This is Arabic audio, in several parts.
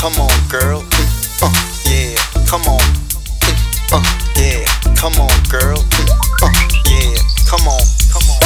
Come on, girl. Uh, yeah. Come on. Uh, yeah. Come on, girl. Uh, yeah. Come on. Come on.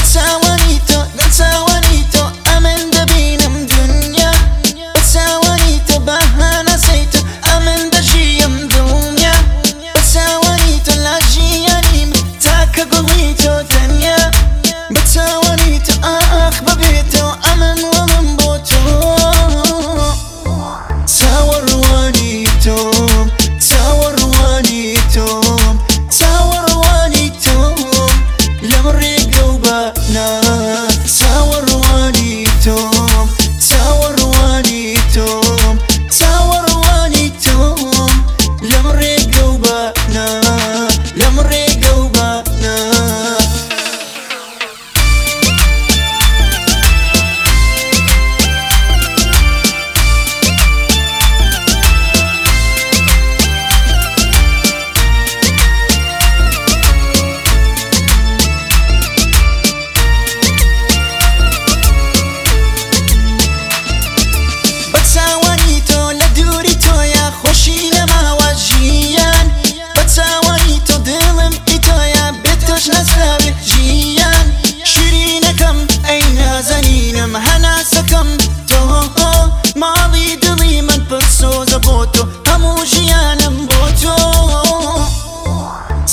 ماڵی دڵی من پر سۆزە بۆ تۆ هەموو ژیانم بۆ تۆ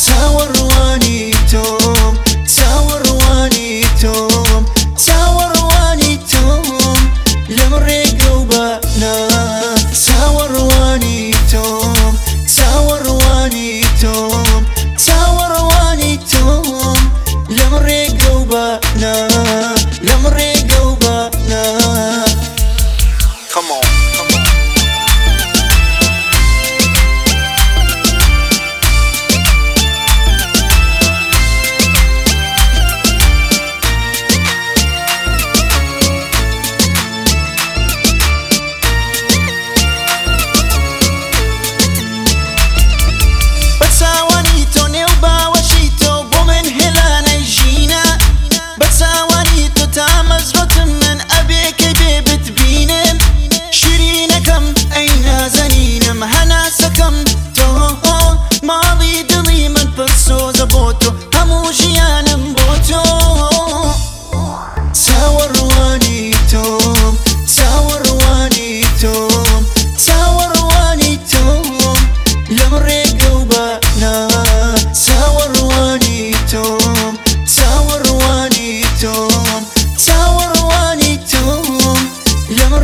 چاوەڕوانی تۆم چاوەڕوانی تۆم چاوەڕوانی تۆم لەم Y ya no